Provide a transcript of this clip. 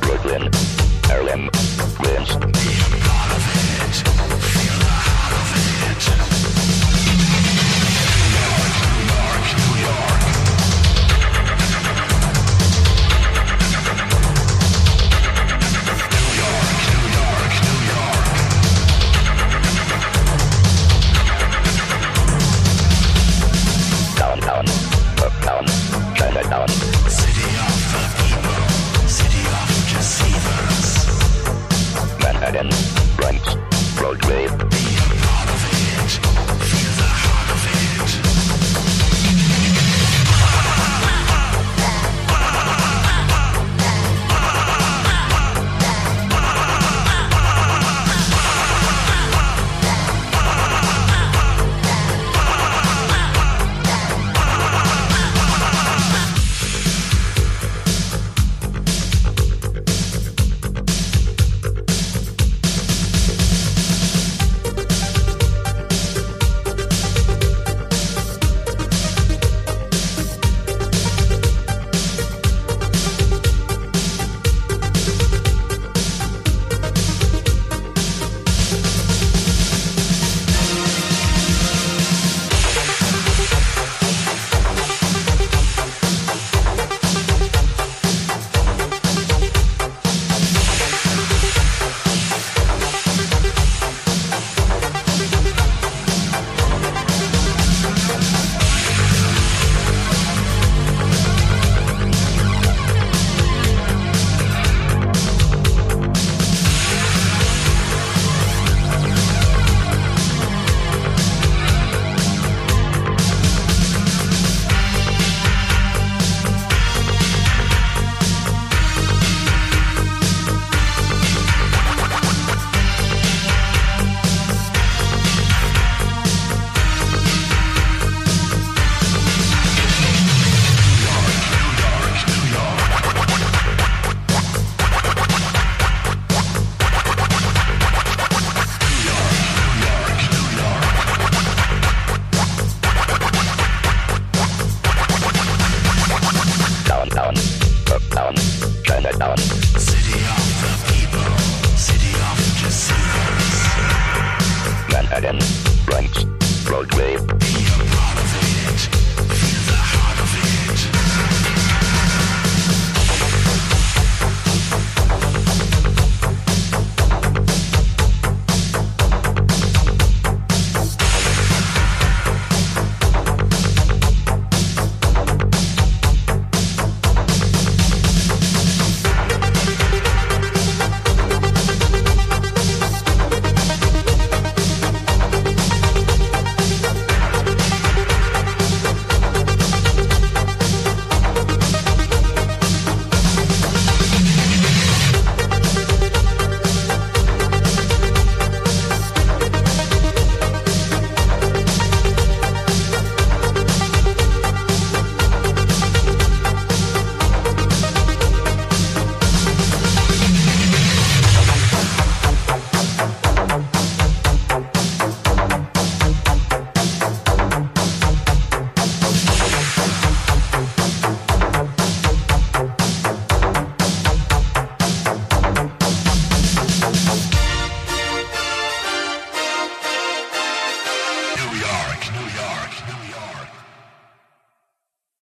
Brooklyn, Harlem, Queens. I'm city of it. Chinatown. Manhattan, Bronx, that dollar. City of the people, city of the Manhattan, Bronx, Broadway,